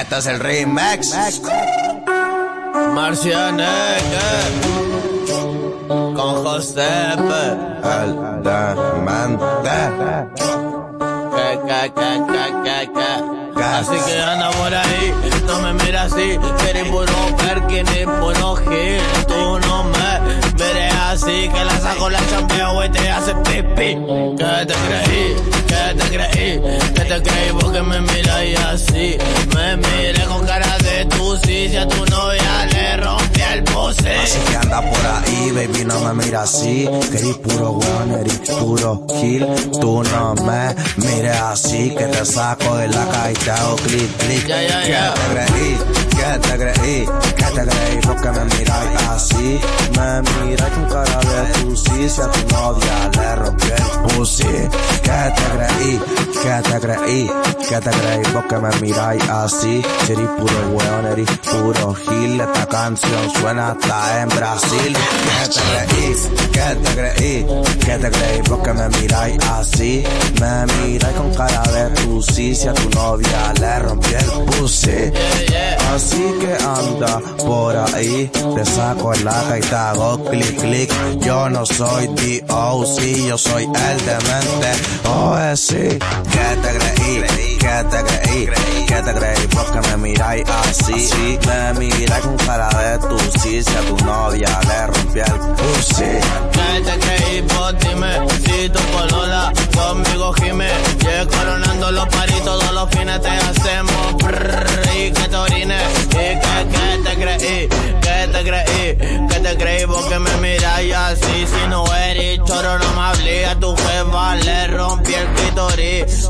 Este es el remix. Marcianeque con Josepe. El demente. Que, que, que, que, que. Así que anda por ahí, no me mira así, eres puro Perkin y puro Gil. Tú no me mires así, que la saco la champeo y te hace pipí. Que te creí, que te creí, que te creí porque me miras así. Me miré con cara de tu sí, si a tu novia le rompí el pose. Así que anda por ahí, baby, no me mira así. Que eres puro weón, eres puro kill. Tú no me mires así, que te saco de la calle y te hago clic, clic. Ya, ya, ya. te creí, que te creí, que te creí, porque me miras así. Me miras con cara de tu si a tu novia le rompió el pussy. Que te creí, que te creí, que te creí, porque me miras así. Eres puro weón, eres puro gil. Esta canción suena hasta en Brasil. Que te creí, que te creí, que te creí, porque me miras así. Me miras con cara de tu si a tu novia le rompió el pussy. Así que anda por ahí, te saco el laca y te hago clic clic. Yo no soy D.O.C., yo soy el demente. Oh, eh, sí, que te creí, que te creí, que te creí, porque me miráis así. Me miráis con cara de tu sí, a tu novia le rompió el pussy. Que te creí, pues dime Si tu polola conmigo gime Llegué coronando los paris Todos los fines te hacemos choro no me hablé A tu jefa le rompí el clitoris.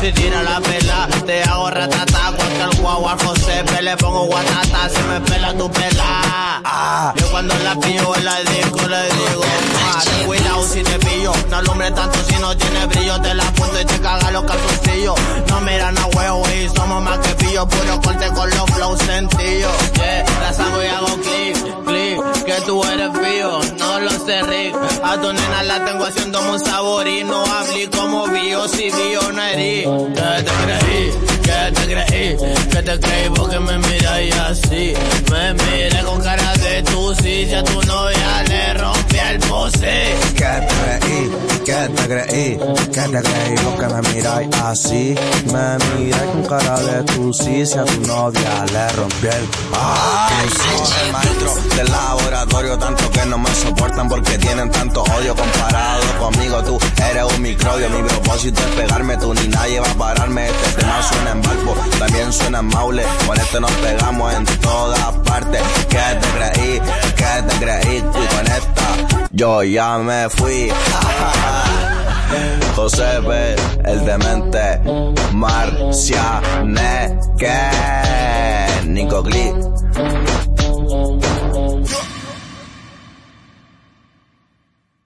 Si tira la pela Te hago ratata Cualquier guagua al Josepe Le pongo guatata Si me pela tu pela Ah. Yo cuando la pillo en la disco le digo "Ma, ten cuidado si te pillo No alumbre tanto si no tiene brillo Te la punto y te caga los calzoncillos No miran a huevo y somos más que pillo Puro corte con los flows sencillos Yeah, la saco y hago clic, clic Que tú eres fío, no lo sé Rick A tu nena la tengo haciéndome un sabor Y no hablé como bio si bio no herí. Que te creí, que te creí Que te creí porque me miráis así creí, que te creí porque me miráis así. Me miráis con cara de tu si a tu novia le rompió el el maestro del laboratorio, tanto que no me soportan porque tienen tanto odio comparado conmigo. Tú eres un microbio, mi propósito es pegarme, tú ni nadie va a pararme. Este tema suena en Balbo, también suena en Maule. Con este nos pegamos en todas partes. Que te creí, que te creí, y con esta yo ya me fui. Josepe, el demente, Marcianeque, Nico Glee.